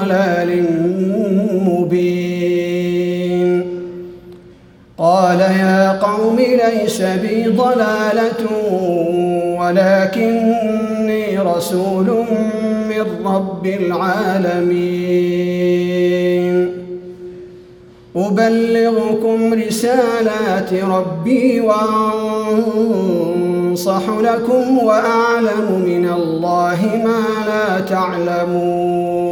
ضلال مبين. قال يا قوم ليس بي ضلالة ولكني رسول من رب العالمين. أبلغكم رسالات ربي وأنصح لكم وأعلم من الله ما لا تعلمون.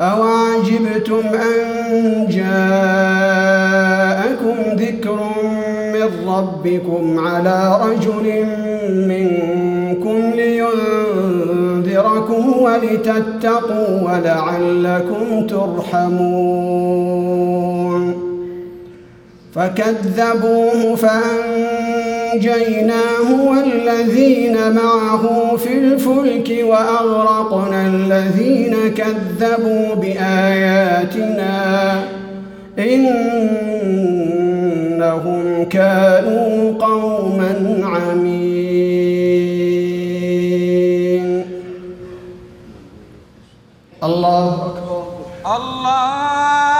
أوعجبتم أن جاءكم ذكر من ربكم على رجل منكم لينذركم ولتتقوا ولعلكم ترحمون. فكذبوه فأنجيناه والذين معه في الفلك وأغرقنا الذين كذبوا بآياتنا إنهم كانوا قوما عمين. الله أكبر. الله